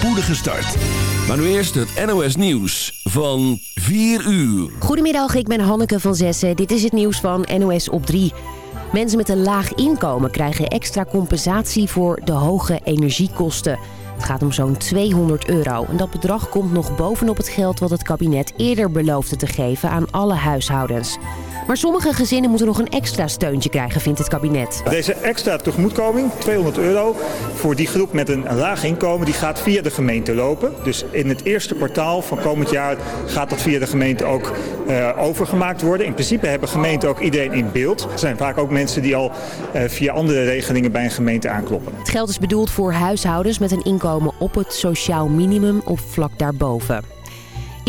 spoedige start. Maar nu eerst het NOS Nieuws van 4 uur. Goedemiddag, ik ben Hanneke van Zessen. Dit is het nieuws van NOS op 3. Mensen met een laag inkomen krijgen extra compensatie voor de hoge energiekosten. Het gaat om zo'n 200 euro. En dat bedrag komt nog bovenop het geld wat het kabinet eerder beloofde te geven aan alle huishoudens. Maar sommige gezinnen moeten nog een extra steuntje krijgen, vindt het kabinet. Deze extra tegemoetkoming, 200 euro, voor die groep met een laag inkomen, die gaat via de gemeente lopen. Dus in het eerste kwartaal van komend jaar gaat dat via de gemeente ook uh, overgemaakt worden. In principe hebben gemeenten ook iedereen in beeld. Er zijn vaak ook mensen die al uh, via andere regelingen bij een gemeente aankloppen. Het geld is bedoeld voor huishoudens met een inkomen op het sociaal minimum of vlak daarboven.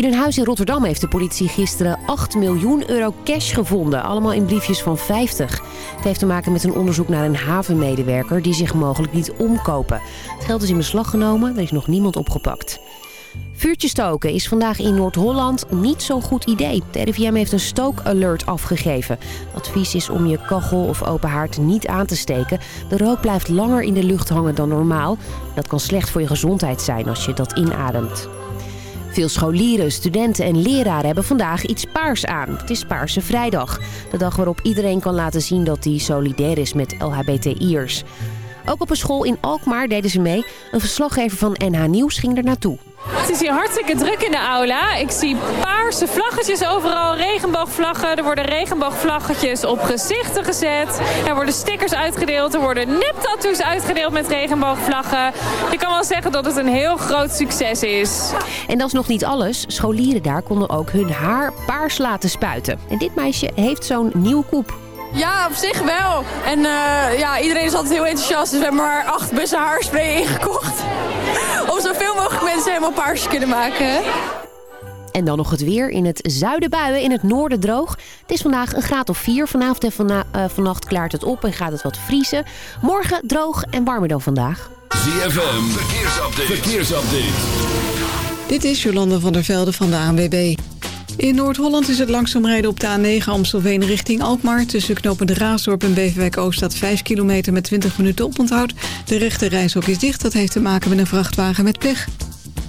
In een huis in Rotterdam heeft de politie gisteren 8 miljoen euro cash gevonden. Allemaal in briefjes van 50. Het heeft te maken met een onderzoek naar een havenmedewerker die zich mogelijk liet omkopen. Het geld is in beslag genomen, er is nog niemand opgepakt. Vuurtje stoken is vandaag in Noord-Holland niet zo'n goed idee. De RIVM heeft een stookalert afgegeven. Advies is om je kachel of open haard niet aan te steken. De rook blijft langer in de lucht hangen dan normaal. Dat kan slecht voor je gezondheid zijn als je dat inademt. Veel scholieren, studenten en leraren hebben vandaag iets paars aan. Het is Paarse Vrijdag. De dag waarop iedereen kan laten zien dat hij solidair is met LHBTI'ers. Ook op een school in Alkmaar deden ze mee. Een verslaggever van NH Nieuws ging er naartoe. Het is hier hartstikke druk in de aula. Ik zie paarse vlaggetjes overal, regenboogvlaggen. Er worden regenboogvlaggetjes op gezichten gezet. Er worden stickers uitgedeeld. Er worden neptattoos uitgedeeld met regenboogvlaggen. Je kan wel zeggen dat het een heel groot succes is. En dat is nog niet alles. Scholieren daar konden ook hun haar paars laten spuiten. En dit meisje heeft zo'n nieuwe koep. Ja, op zich wel. En uh, ja, iedereen is altijd heel enthousiast. Dus we hebben maar acht bussen haarspray ingekocht. Mensen helemaal paars te kunnen maken. En dan nog het weer. In het zuiden buien, in het noorden droog. Het is vandaag een graad of 4. Vanavond en vana uh, vannacht klaart het op en gaat het wat vriezen. Morgen droog en warmer dan vandaag. ZFM, verkeersupdate. verkeersupdate. Dit is Jolanda van der Velde van de ANWB. In Noord-Holland is het langzaam rijden op de A9 Amstelveen richting Alkmaar. Tussen knopen de Raasdorp en Beverwijk Oost staat 5 kilometer met 20 minuten oponthoud. De rechte reishok is dicht, dat heeft te maken met een vrachtwagen met pech.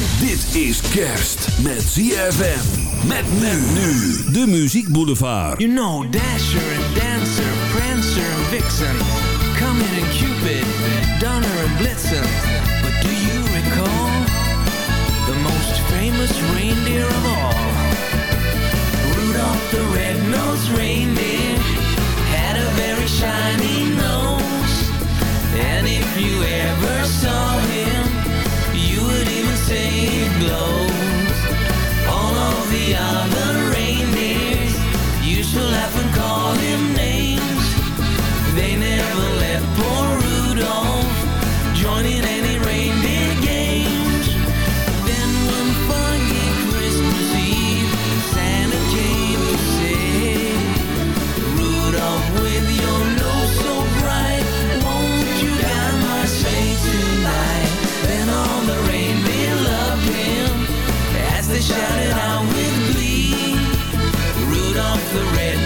Dit is kerst met ZFM. Met men nu. De Muziek Boulevard. You know Dasher and Dancer, Prancer and Vixen, Comet and Cupid, Donner and Blitzen. But do you recall the most famous reindeer of all? Rudolph the red-nosed reindeer had a very shiny nose. And if you ever saw him, it glows. All of the other reindeers used to laugh and call him names. They never let shouted out with glee. Rudolph the red-nosed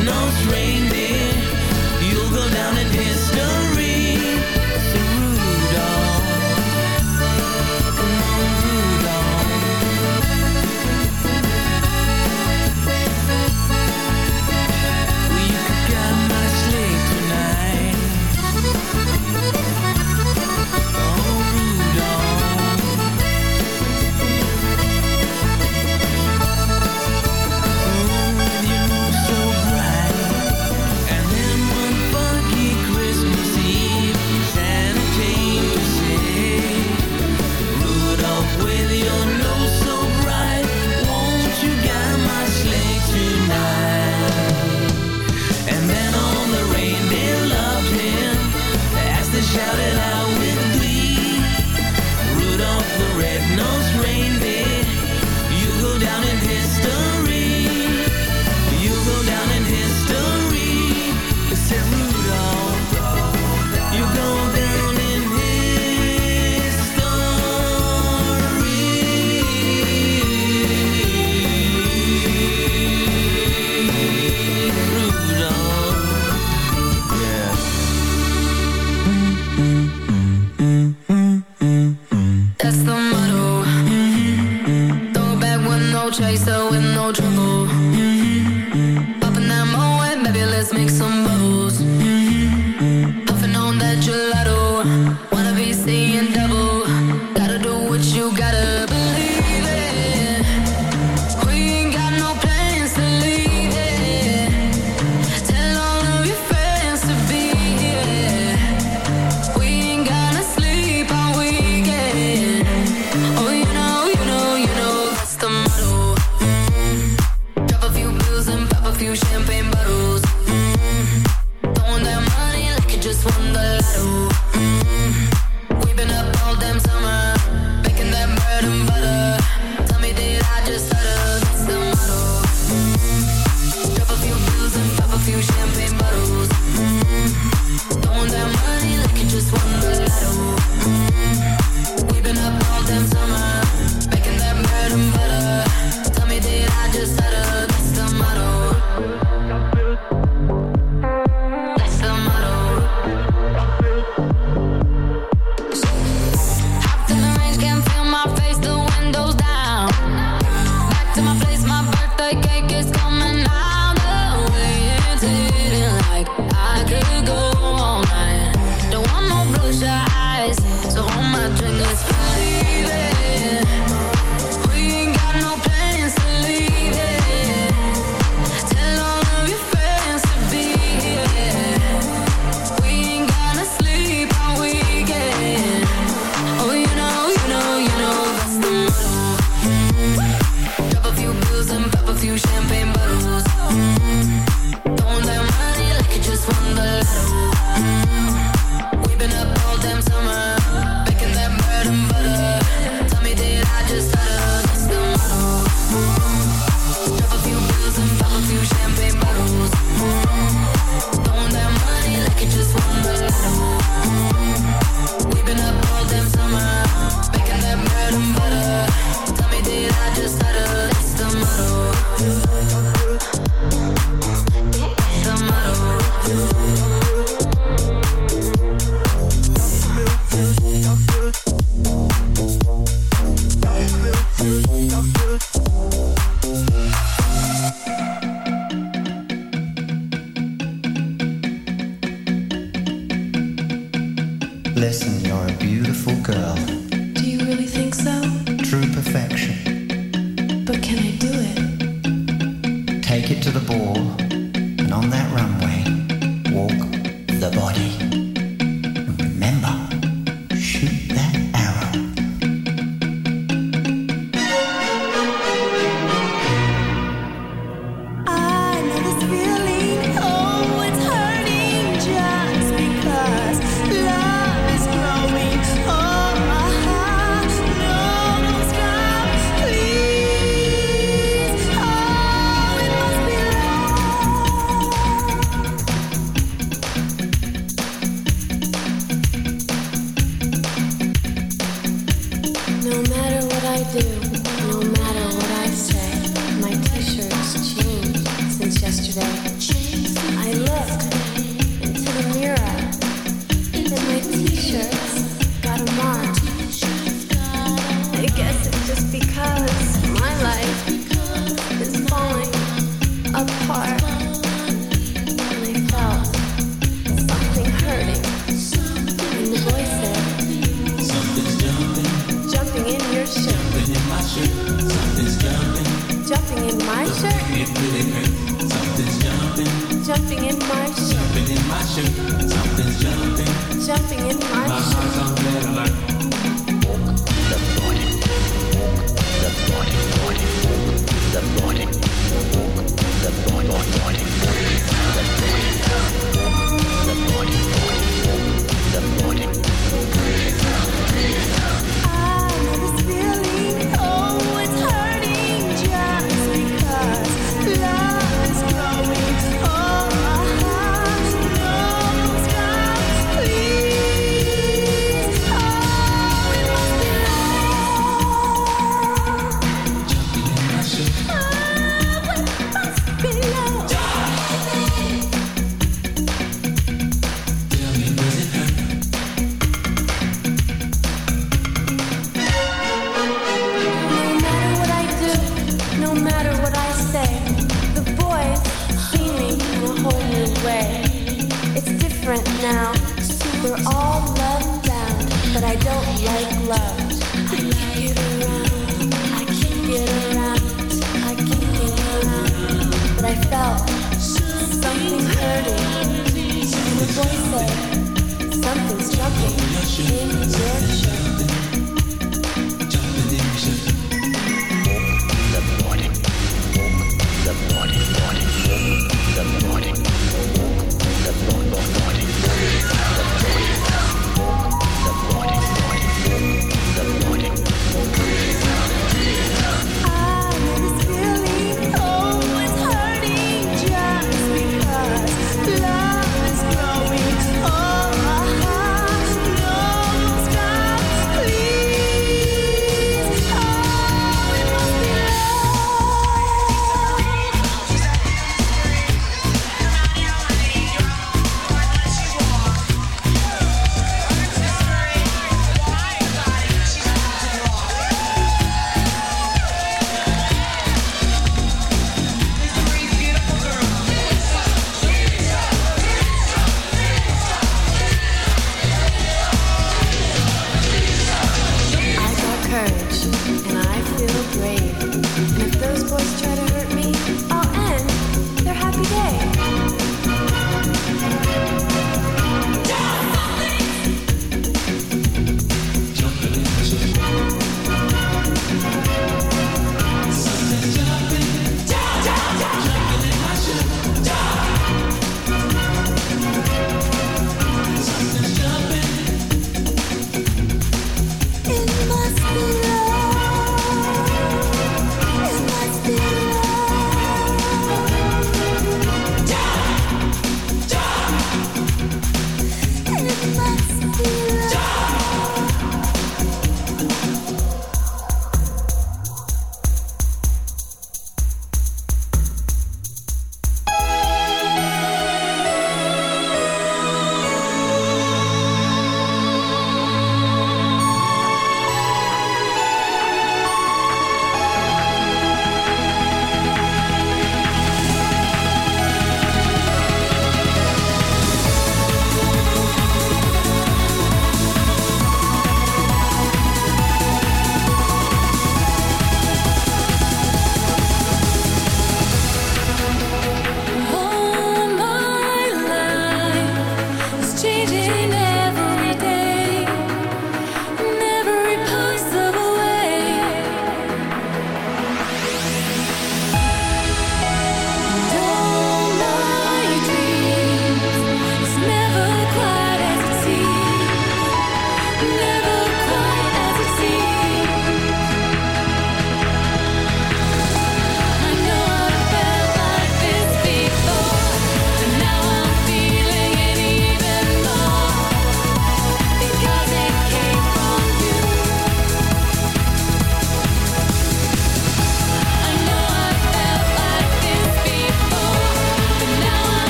something's jumping in your shirt.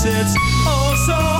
sits oh so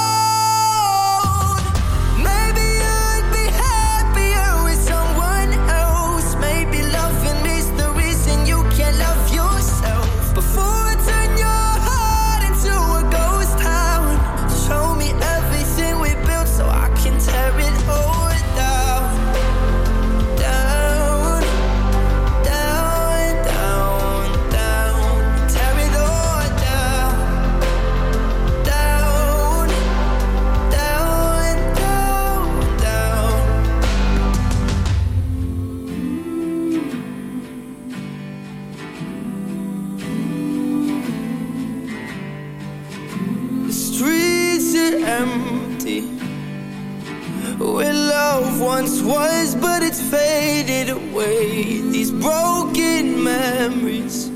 faded away, these broken memories.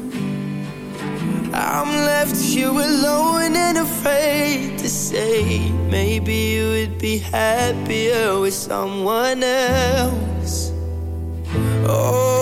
I'm left here alone and afraid to say, maybe you would be happier with someone else. Oh.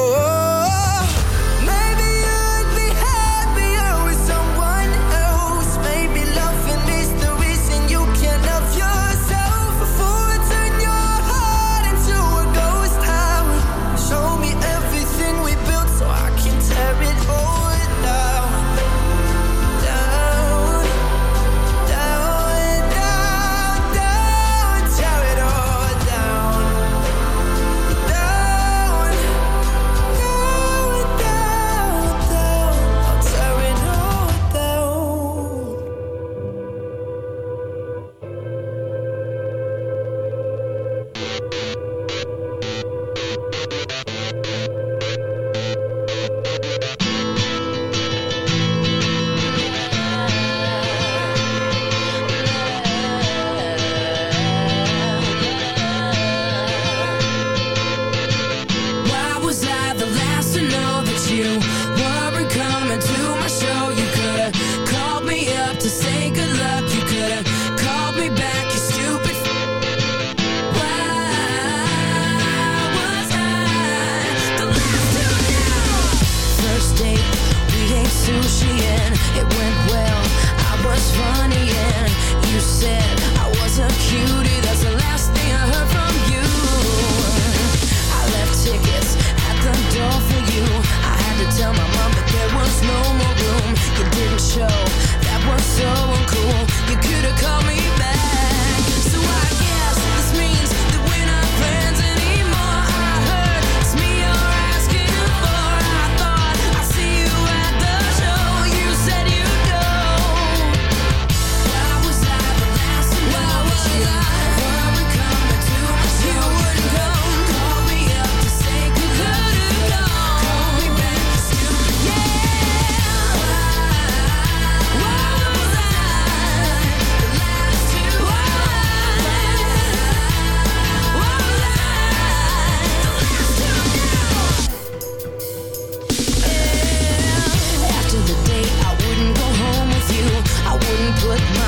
put my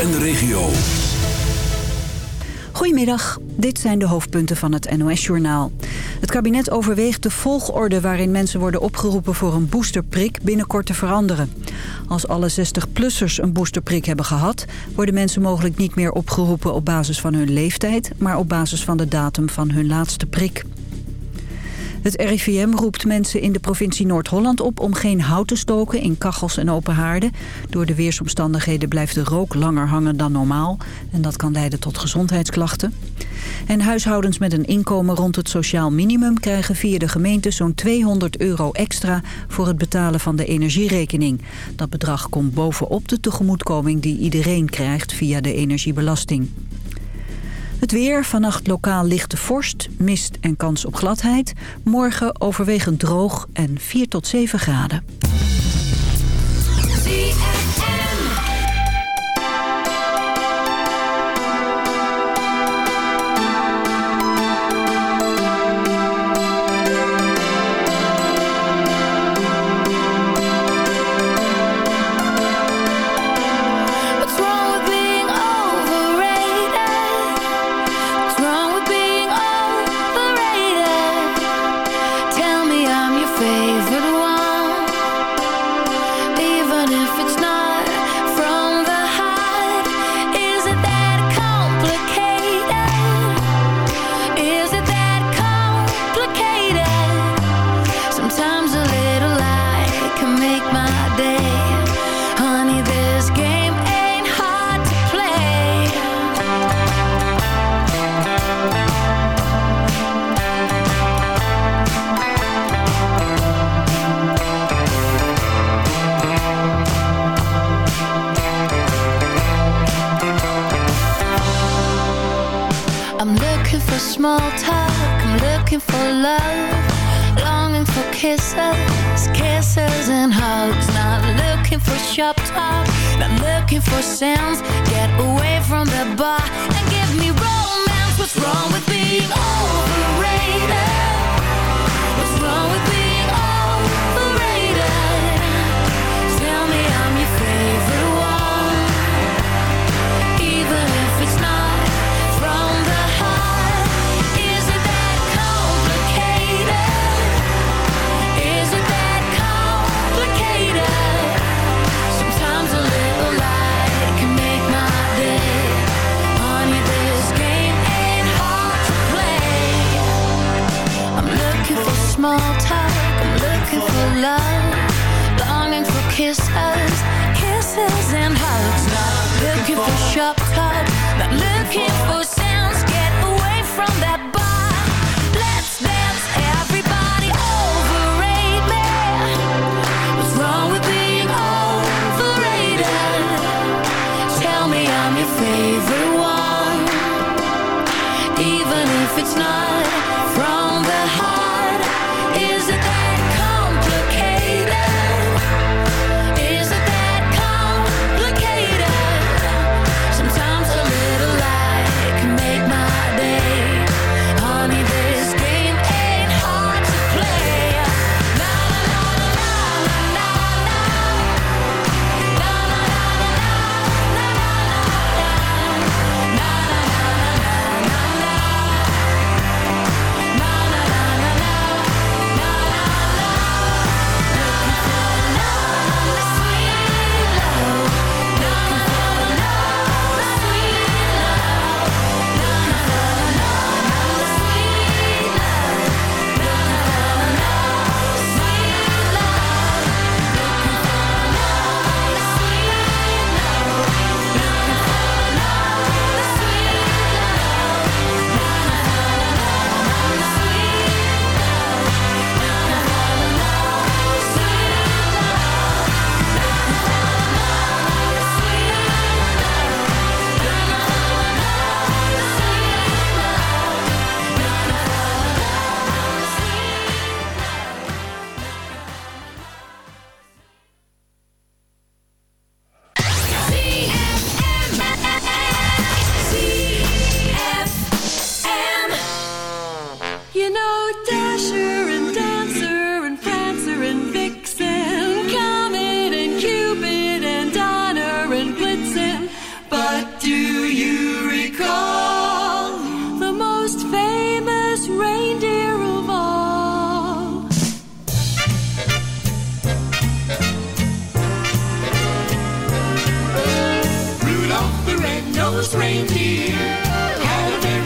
En de regio. Goedemiddag, dit zijn de hoofdpunten van het NOS-journaal. Het kabinet overweegt de volgorde waarin mensen worden opgeroepen voor een boosterprik binnenkort te veranderen. Als alle 60-plussers een boosterprik hebben gehad... worden mensen mogelijk niet meer opgeroepen op basis van hun leeftijd... maar op basis van de datum van hun laatste prik. Het RIVM roept mensen in de provincie Noord-Holland op om geen hout te stoken in kachels en open haarden. Door de weersomstandigheden blijft de rook langer hangen dan normaal en dat kan leiden tot gezondheidsklachten. En huishoudens met een inkomen rond het sociaal minimum krijgen via de gemeente zo'n 200 euro extra voor het betalen van de energierekening. Dat bedrag komt bovenop de tegemoetkoming die iedereen krijgt via de energiebelasting. Het weer, vannacht lokaal lichte vorst, mist en kans op gladheid. Morgen overwegend droog en 4 tot 7 graden.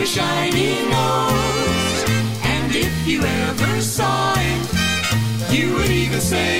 Very shiny nose. And if you ever saw it, you would even say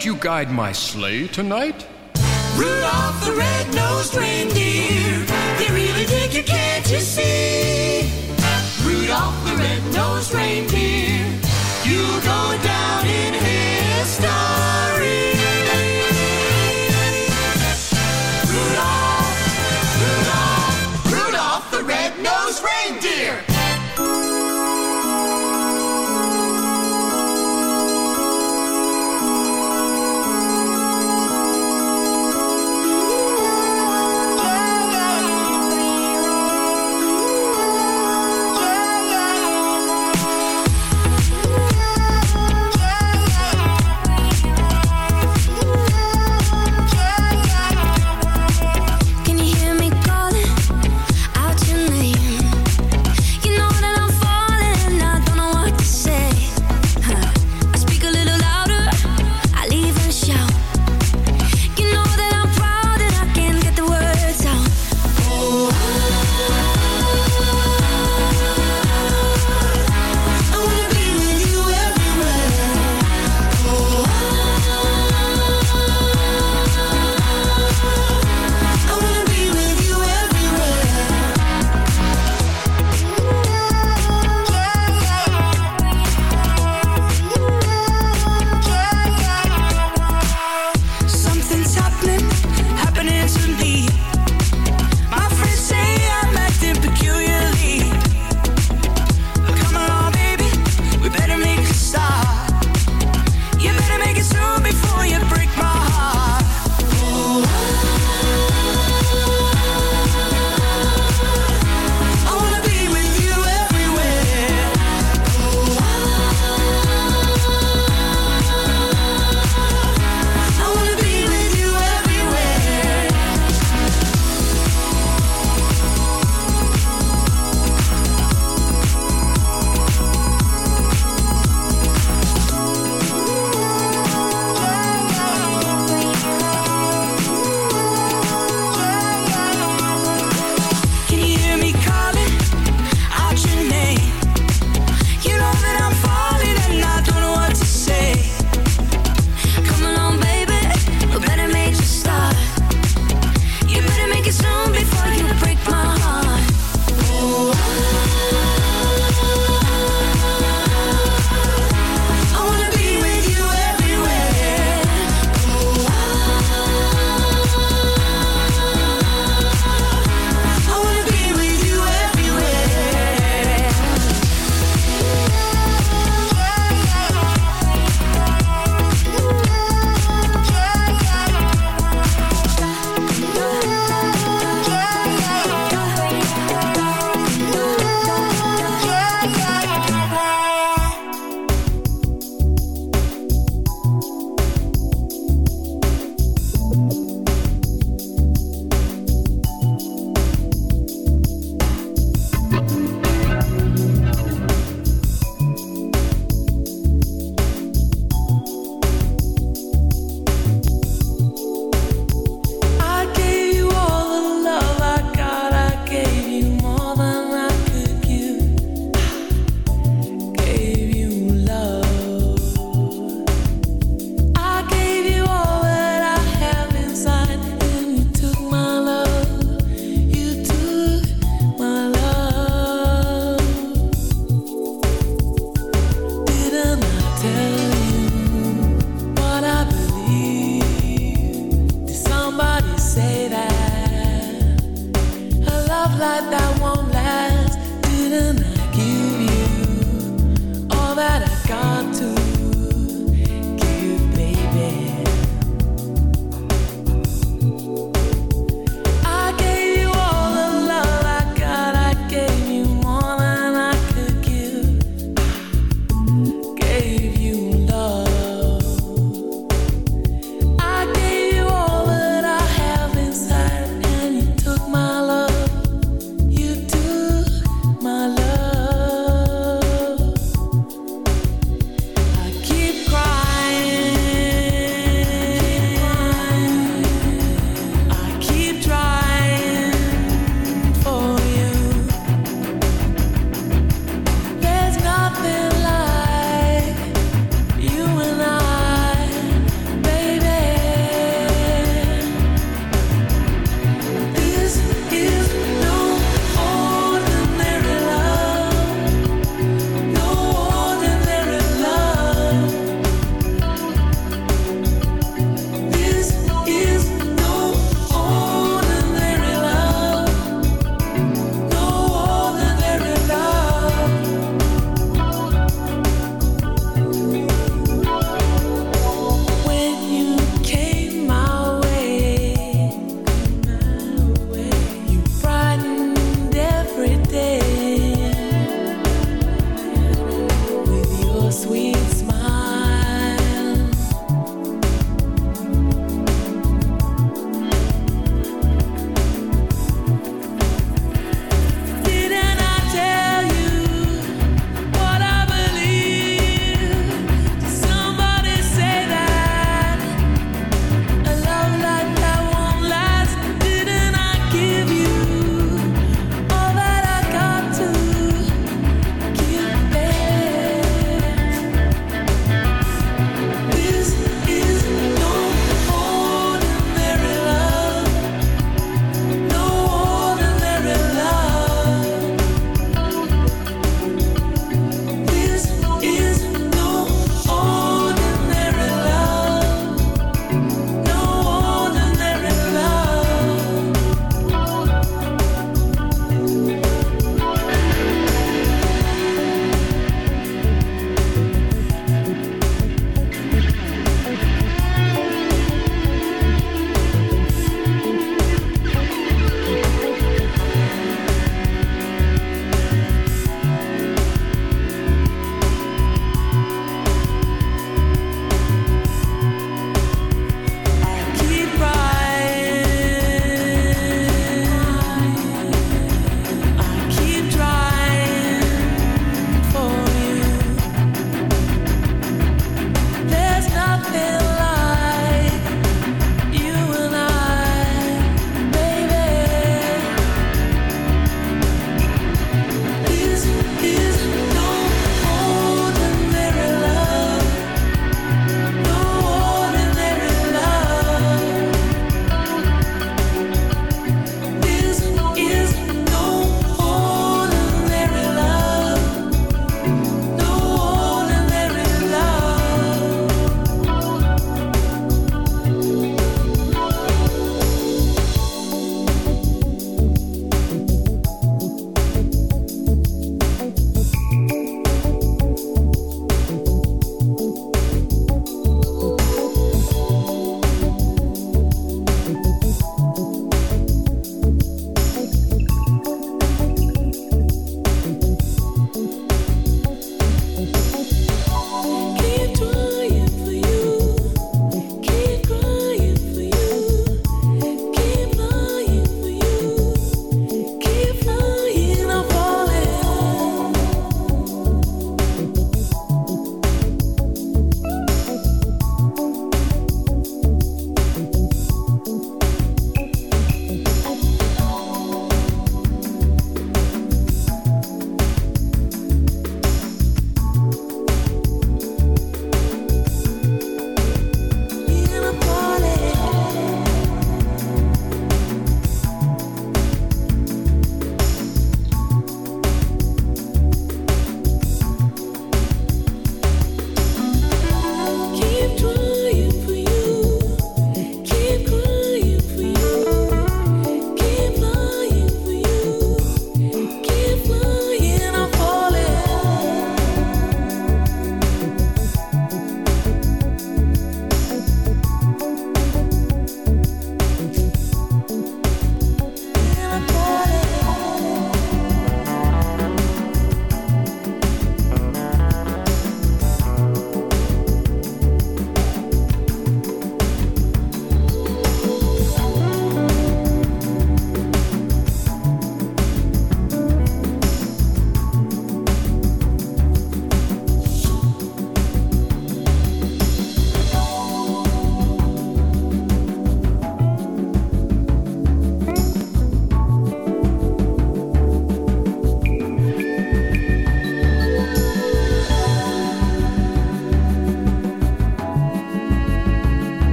Won't you guide my sleigh tonight? Rudolph the red-nosed reindeer, you, can't you see? Rudolph the red-nosed reindeer, you'll go down in history. Rudolph, Rudolph, Rudolph the red-nosed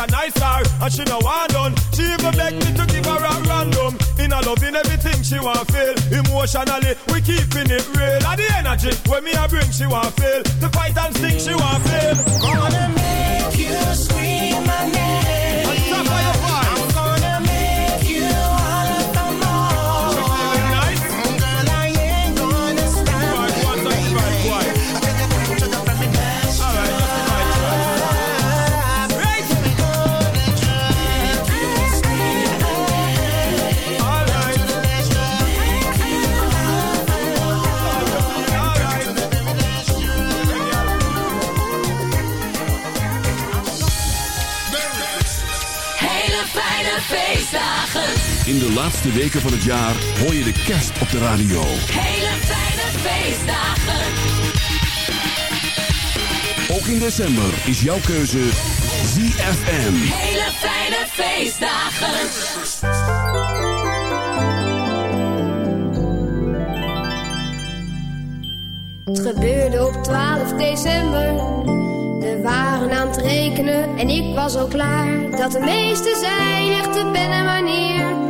a nice car and she no want done. She even beg me to give her a random. In a loving everything she want feel. Emotionally, we keeping it real. At the energy when me I bring, she want feel. The fight and stick, she want feel. Gonna make you scream my name. de laatste weken van het jaar hoor je de kerst op de radio. Hele fijne feestdagen. Ook in december is jouw keuze ZFM. Hele fijne feestdagen. Het gebeurde op 12 december. We waren aan het rekenen en ik was al klaar Dat de meesten zijn echte pen en wanneer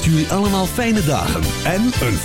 Wenst jullie allemaal fijne dagen en een voorspoedig